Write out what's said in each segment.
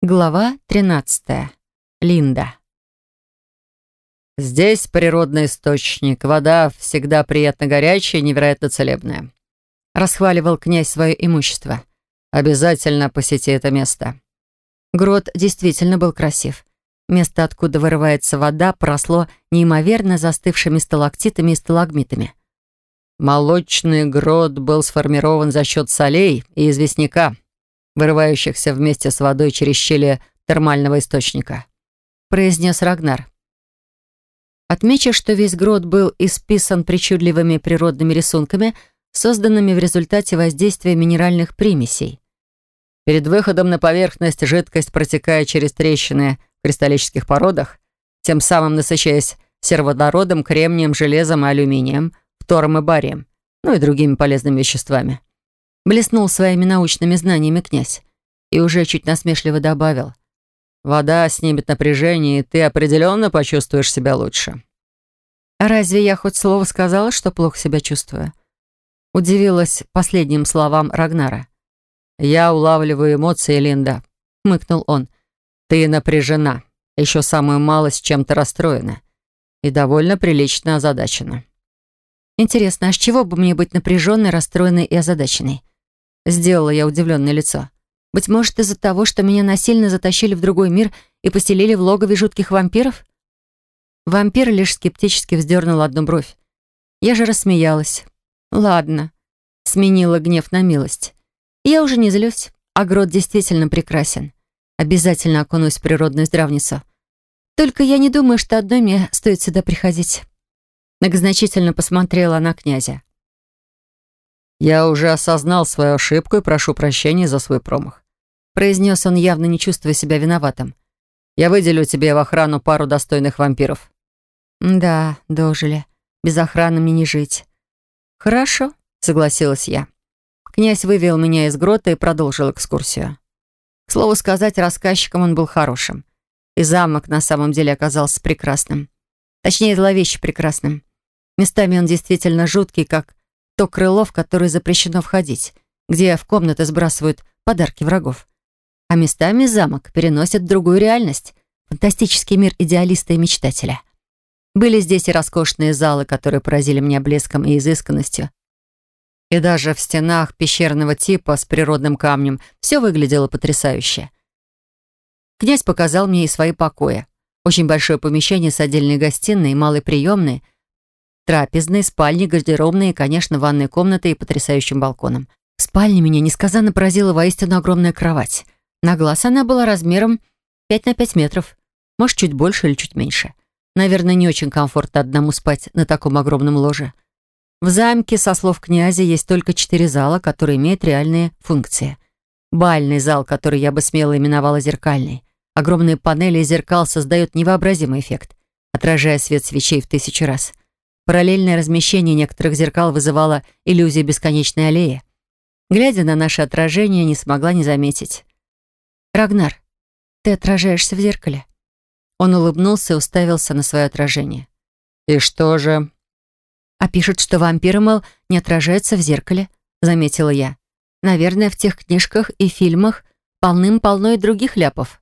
Глава 13. Линда. Здесь природный источник. Вода всегда приятно горячая и невероятно целебная. Расхваливал князь свое имущество. Обязательно посети это место. Грот действительно был красив. Место, откуда вырывается вода, поросло неимоверно застывшими сталактитами и сталагмитами. Молочный грот был сформирован за счет солей и известняка, вырывающихся вместе с водой через щели термального источника», — произнес Рагнар. Отмечу, что весь грот был исписан причудливыми природными рисунками, созданными в результате воздействия минеральных примесей. Перед выходом на поверхность жидкость протекает через трещины в кристаллических породах, тем самым насыщаясь сероводородом, кремнием, железом и алюминием, фтором и барием, ну и другими полезными веществами блеснул своими научными знаниями князь и уже чуть насмешливо добавил. «Вода снимет напряжение, и ты определенно почувствуешь себя лучше». «А разве я хоть слово сказала, что плохо себя чувствую?» Удивилась последним словам Рагнара. «Я улавливаю эмоции, Линда», — мыкнул он. «Ты напряжена, еще самую малость чем-то расстроена и довольно прилично озадачена». «Интересно, а с чего бы мне быть напряженной, расстроенной и озадаченной? Сделала я удивленное лицо. Быть может, из-за того, что меня насильно затащили в другой мир и поселили в логове жутких вампиров? Вампир лишь скептически вздернул одну бровь. Я же рассмеялась. «Ладно», — сменила гнев на милость. «Я уже не злюсь, а грот действительно прекрасен. Обязательно окунусь в природную здравницу. Только я не думаю, что одной мне стоит сюда приходить». Многозначительно посмотрела на князя. «Я уже осознал свою ошибку и прошу прощения за свой промах», произнес он, явно не чувствуя себя виноватым. «Я выделю тебе в охрану пару достойных вампиров». «Да, дожили. Без охраны мне не жить». «Хорошо», — согласилась я. Князь вывел меня из грота и продолжил экскурсию. К слову сказать, рассказчиком он был хорошим. И замок на самом деле оказался прекрасным. Точнее, зловеще прекрасным. Местами он действительно жуткий, как то крыло, в которое запрещено входить, где в комнаты сбрасывают подарки врагов. А местами замок переносят в другую реальность, фантастический мир идеалиста и мечтателя. Были здесь и роскошные залы, которые поразили меня блеском и изысканностью. И даже в стенах пещерного типа с природным камнем все выглядело потрясающе. Князь показал мне и свои покои. Очень большое помещение с отдельной гостиной и малой приемной — трапезной, спальни, гардеробной и, конечно, ванной комнатой и потрясающим балконом. В спальне меня несказанно поразила воистину огромная кровать. На глаз она была размером 5 на 5 метров. Может, чуть больше или чуть меньше. Наверное, не очень комфортно одному спать на таком огромном ложе. В замке, со слов князя, есть только четыре зала, которые имеют реальные функции. Бальный зал, который я бы смело именовала зеркальный. Огромные панели и зеркал создают невообразимый эффект, отражая свет свечей в тысячу раз. Параллельное размещение некоторых зеркал вызывало иллюзию бесконечной аллеи. Глядя на наше отражение, не смогла не заметить. «Рагнар, ты отражаешься в зеркале?» Он улыбнулся и уставился на свое отражение. «И что же?» «А пишут, что вампиры, мол, не отражаются в зеркале», — заметила я. «Наверное, в тех книжках и фильмах полным-полно и других ляпов».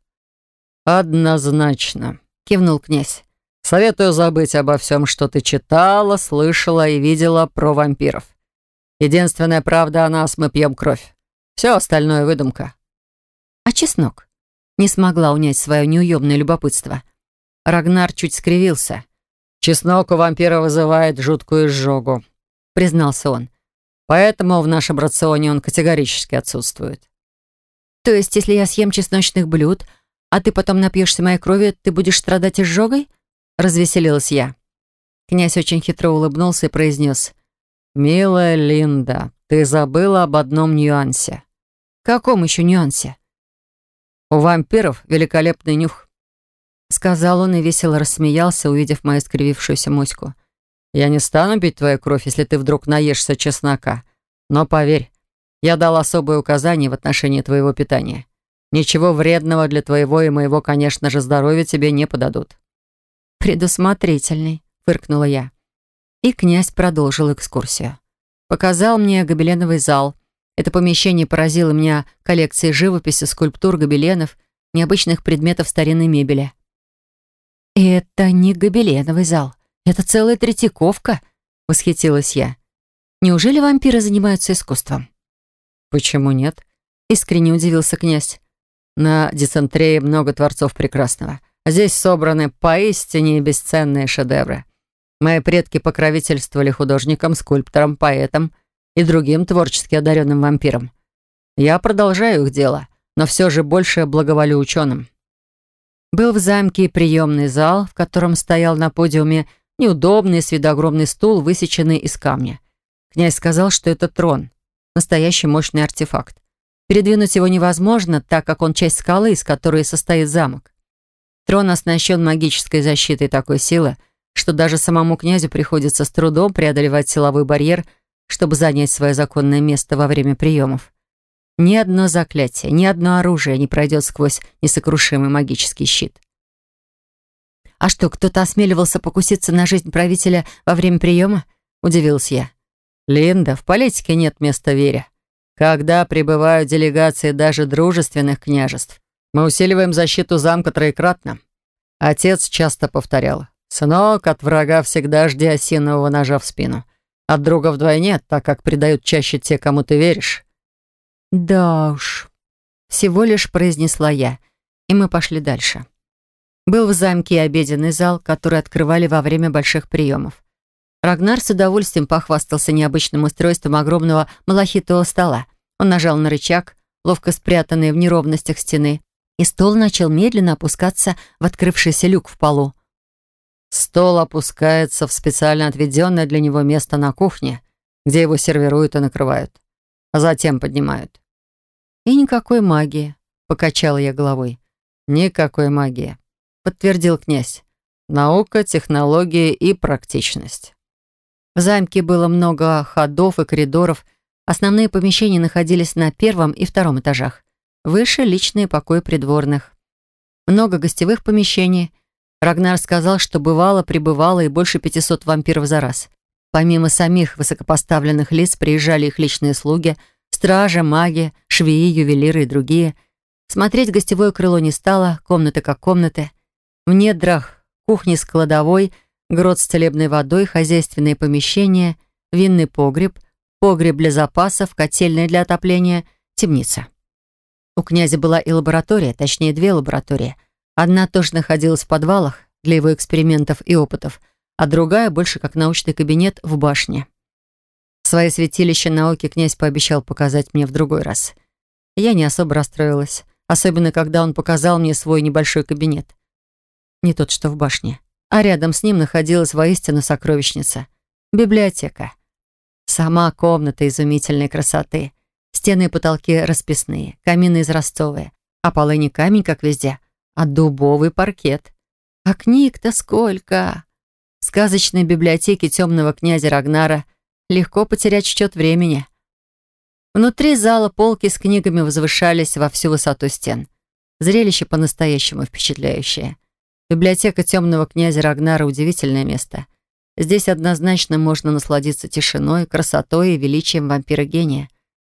«Однозначно», — кивнул князь. Советую забыть обо всем, что ты читала, слышала и видела про вампиров. Единственная правда о нас — мы пьем кровь. Все остальное — выдумка». «А чеснок?» Не смогла унять свое неуемное любопытство. Рагнар чуть скривился. «Чеснок у вампира вызывает жуткую изжогу», — признался он. «Поэтому в нашем рационе он категорически отсутствует». «То есть, если я съем чесночных блюд, а ты потом напьешься моей крови, ты будешь страдать изжогой?» Развеселилась я. Князь очень хитро улыбнулся и произнес. «Милая Линда, ты забыла об одном нюансе». «Каком еще нюансе?» «У вампиров великолепный нюх», — сказал он и весело рассмеялся, увидев мою скривившуюся моську. «Я не стану пить твою кровь, если ты вдруг наешься чеснока. Но поверь, я дал особые указания в отношении твоего питания. Ничего вредного для твоего и моего, конечно же, здоровья тебе не подадут». «Предусмотрительный», — фыркнула я. И князь продолжил экскурсию. Показал мне гобеленовый зал. Это помещение поразило меня коллекцией живописи, скульптур, гобеленов, необычных предметов старинной мебели. «Это не гобеленовый зал, это целая Третьяковка», — восхитилась я. «Неужели вампиры занимаются искусством?» «Почему нет?» — искренне удивился князь. «На Децентрее много творцов прекрасного. Здесь собраны поистине бесценные шедевры. Мои предки покровительствовали художникам, скульпторам, поэтам и другим творчески одаренным вампирам. Я продолжаю их дело, но все же больше благоволю ученым. Был в замке и приемный зал, в котором стоял на подиуме неудобный с виду огромный стул, высеченный из камня. Князь сказал, что это трон, настоящий мощный артефакт. Передвинуть его невозможно, так как он часть скалы, из которой состоит замок. Трон оснащен магической защитой такой силы, что даже самому князю приходится с трудом преодолевать силовой барьер, чтобы занять свое законное место во время приемов. Ни одно заклятие, ни одно оружие не пройдет сквозь несокрушимый магический щит. «А что, кто-то осмеливался покуситься на жизнь правителя во время приема?» — удивилась я. «Линда, в политике нет места вере. Когда прибывают делегации даже дружественных княжеств, мы усиливаем защиту замка троекратно. Отец часто повторял, «Сынок, от врага всегда жди осинового ножа в спину. От друга вдвойне, так как предают чаще те, кому ты веришь». «Да уж», — всего лишь произнесла я, и мы пошли дальше. Был в замке обеденный зал, который открывали во время больших приемов. Рагнар с удовольствием похвастался необычным устройством огромного малахитового стола. Он нажал на рычаг, ловко спрятанный в неровностях стены, и стол начал медленно опускаться в открывшийся люк в полу. Стол опускается в специально отведенное для него место на кухне, где его сервируют и накрывают, а затем поднимают. «И никакой магии», — покачала я головой. «Никакой магии», — подтвердил князь. «Наука, технологии и практичность». В замке было много ходов и коридоров. Основные помещения находились на первом и втором этажах. Выше — личные покои придворных. Много гостевых помещений. Рагнар сказал, что бывало, прибывало и больше 500 вампиров за раз. Помимо самих высокопоставленных лиц приезжали их личные слуги, стража, маги, швеи, ювелиры и другие. Смотреть гостевое крыло не стало, комнаты как комнаты. В недрах кухни с кладовой, грот с целебной водой, хозяйственные помещения, винный погреб, погреб для запасов, котельная для отопления, темница. У князя была и лаборатория, точнее, две лаборатории. Одна тоже находилась в подвалах для его экспериментов и опытов, а другая больше как научный кабинет в башне. Свои святилище науки князь пообещал показать мне в другой раз. Я не особо расстроилась, особенно когда он показал мне свой небольшой кабинет. Не тот, что в башне, а рядом с ним находилась воистину сокровищница — библиотека. Сама комната изумительной красоты — Стены и потолки расписные, камины израстовые, а полы не камень, как везде, а дубовый паркет. А книг-то сколько! В сказочной библиотеке темного князя Рагнара легко потерять счет времени. Внутри зала полки с книгами возвышались во всю высоту стен. Зрелище по-настоящему впечатляющее. Библиотека темного князя Рагнара — удивительное место. Здесь однозначно можно насладиться тишиной, красотой и величием вампира-гения.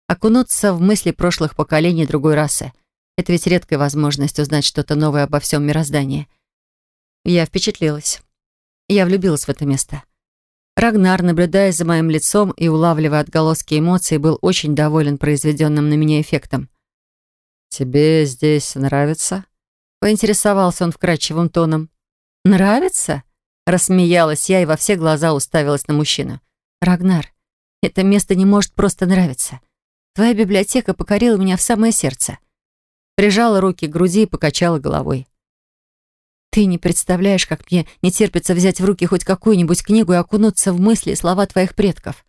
Окунуться в мысли прошлых поколений другой расы. Это ведь редкая возможность узнать что-то новое обо всем мироздании. Я впечатлилась. Я влюбилась в это место. Рагнар, наблюдая за моим лицом и улавливая отголоски эмоций, был очень доволен произведенным на меня эффектом. «Тебе здесь нравится?» Поинтересовался он вкрадчивым тоном. «Нравится?» Рассмеялась я и во все глаза уставилась на мужчину. «Рагнар, это место не может просто нравиться. Твоя библиотека покорила меня в самое сердце. Прижала руки к груди и покачала головой. Ты не представляешь, как мне не терпится взять в руки хоть какую-нибудь книгу и окунуться в мысли и слова твоих предков.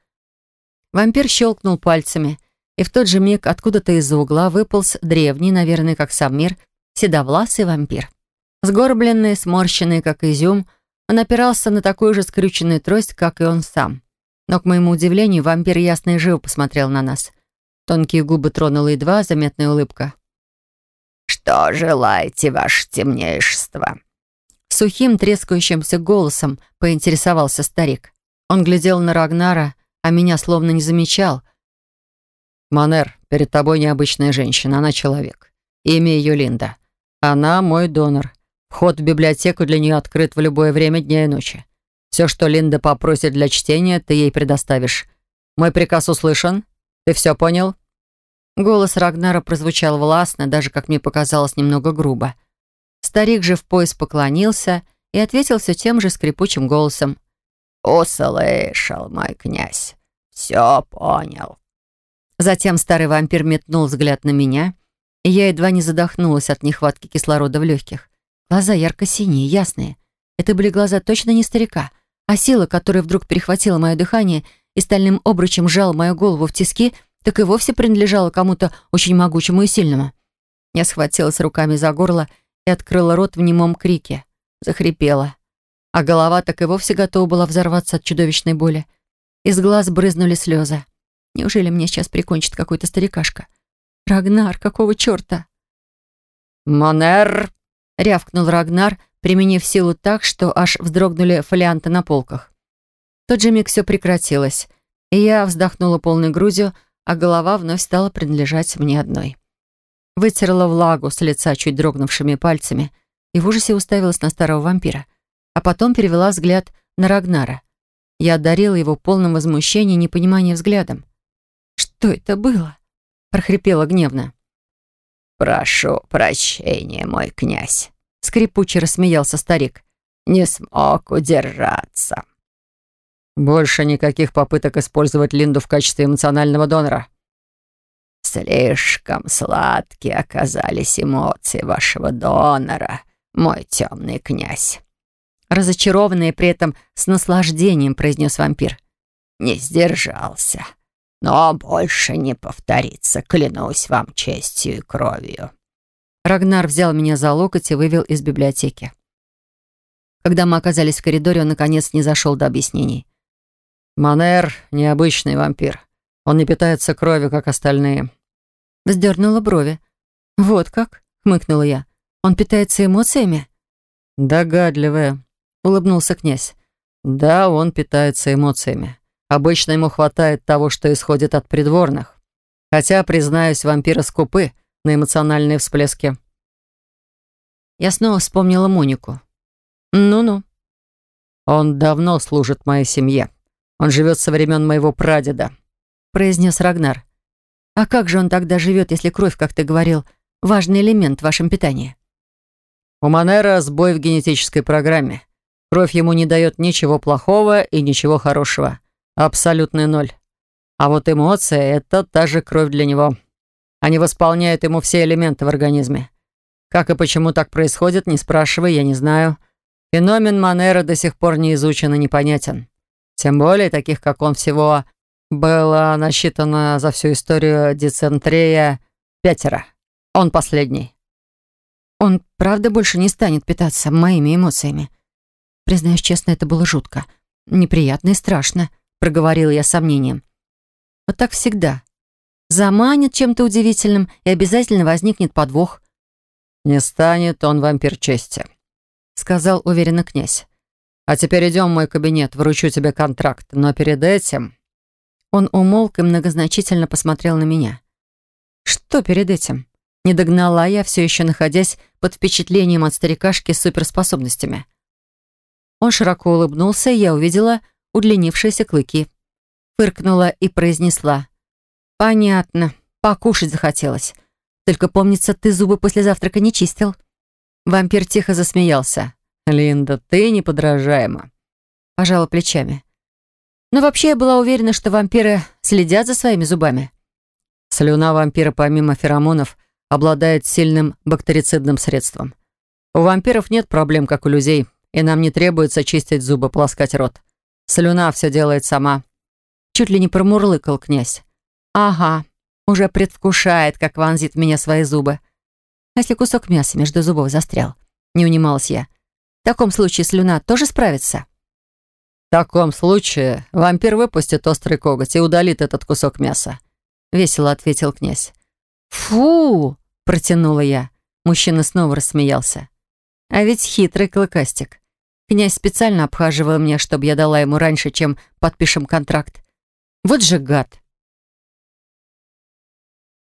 Вампир щелкнул пальцами, и в тот же миг откуда-то из-за угла выполз древний, наверное, как сам мир, седовласый вампир. Сгорбленный, сморщенный, как изюм, он опирался на такую же скрюченную трость, как и он сам. Но, к моему удивлению, вампир ясно и живо посмотрел на нас. Тонкие губы тронула едва заметная улыбка. «Что желаете, ваше темнейшество?» Сухим, трескающимся голосом поинтересовался старик. Он глядел на Рагнара, а меня словно не замечал. «Манер, перед тобой необычная женщина, она человек. Имя ее Линда. Она мой донор. Вход в библиотеку для нее открыт в любое время дня и ночи. Все, что Линда попросит для чтения, ты ей предоставишь. Мой приказ услышан? Ты все понял?» Голос Рагнара прозвучал властно, даже, как мне показалось, немного грубо. Старик же в пояс поклонился и ответил все тем же скрипучим голосом. «Услышал, мой князь. Все понял». Затем старый вампир метнул взгляд на меня, и я едва не задохнулась от нехватки кислорода в легких. Глаза ярко-синие, ясные. Это были глаза точно не старика, а сила, которая вдруг перехватила мое дыхание и стальным обручем сжала мою голову в тиски, так и вовсе принадлежала кому-то очень могучему и сильному. Я схватилась руками за горло и открыла рот в немом крике. Захрипела. А голова так и вовсе готова была взорваться от чудовищной боли. Из глаз брызнули слезы. Неужели меня сейчас прикончит какой-то старикашка? Рагнар, какого черта? «Монер!» — рявкнул Рагнар, применив силу так, что аж вздрогнули фолианты на полках. Тот же миг все прекратилось, и я вздохнула полной грудью, а голова вновь стала принадлежать мне одной. Вытерла влагу с лица чуть дрогнувшими пальцами и в ужасе уставилась на старого вампира, а потом перевела взгляд на Рагнара. Я одарила его полным возмущением и непониманием взглядом. «Что это было?» — прохрипела гневно. «Прошу прощения, мой князь», — скрипуче рассмеялся старик. «Не смог удержаться». Больше никаких попыток использовать Линду в качестве эмоционального донора. Слишком сладкие оказались эмоции вашего донора, мой темный князь. Разочарованный при этом с наслаждением произнес вампир. Не сдержался. Но больше не повторится, клянусь вам честью и кровью. Рагнар взял меня за локоть и вывел из библиотеки. Когда мы оказались в коридоре, он наконец не зашел до объяснений. Манер — необычный вампир. Он не питается кровью, как остальные. Вздернула брови. «Вот как?» — хмыкнула я. «Он питается эмоциями?» «Догадливая», — улыбнулся князь. «Да, он питается эмоциями. Обычно ему хватает того, что исходит от придворных. Хотя, признаюсь, вампиры скупы на эмоциональные всплески». Я снова вспомнила Монику. «Ну-ну». «Он давно служит моей семье», он живет со времен моего прадеда», — произнес Рагнар. «А как же он тогда живет, если кровь, как ты говорил, важный элемент в вашем питании?» «У Манера сбой в генетической программе. Кровь ему не дает ничего плохого и ничего хорошего. Абсолютный ноль. А вот эмоция — это та же кровь для него. Они восполняют ему все элементы в организме. Как и почему так происходит, не спрашивай, я не знаю. Феномен Манера до сих пор не изучен и непонятен. Тем более таких, как он, всего было насчитано за всю историю децентрия пятеро. Он последний. Он правда больше не станет питаться моими эмоциями. Признаюсь честно, это было жутко. Неприятно и страшно, проговорила я с сомнением. Вот так всегда. Заманит чем-то удивительным, и обязательно возникнет подвох. «Не станет он вампир чести», — сказал уверенно князь. А теперь идем в мой кабинет, вручу тебе контракт. Но перед этим...» Он умолк и многозначительно посмотрел на меня. «Что перед этим?» Не догнала я, все еще находясь под впечатлением от старикашки с суперспособностями. Он широко улыбнулся, и я увидела удлинившиеся клыки. Фыркнула и произнесла. «Понятно. Покушать захотелось. Только, помнится, ты зубы после завтрака не чистил». Вампир тихо засмеялся. «Линда, ты неподражаема», — пожала плечами. Но вообще я была уверена, что вампиры следят за своими зубами. Слюна вампира, помимо феромонов, обладает сильным бактерицидным средством. У вампиров нет проблем, как у людей, и нам не требуется чистить зубы, полоскать рот. Слюна все делает сама. Чуть ли не промурлыкал князь. «Ага, уже предвкушает, как вонзит в меня свои зубы. А если кусок мяса между зубов застрял?» Не унималась я. В таком случае слюна тоже справится? В таком случае вампир выпустит острый коготь и удалит этот кусок мяса. Весело ответил князь. Фу! Протянула я. Мужчина снова рассмеялся. А ведь хитрый клыкастик. Князь специально обхаживал меня, чтобы я дала ему раньше, чем подпишем контракт. Вот же гад.